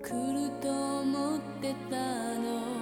来ると思ってたの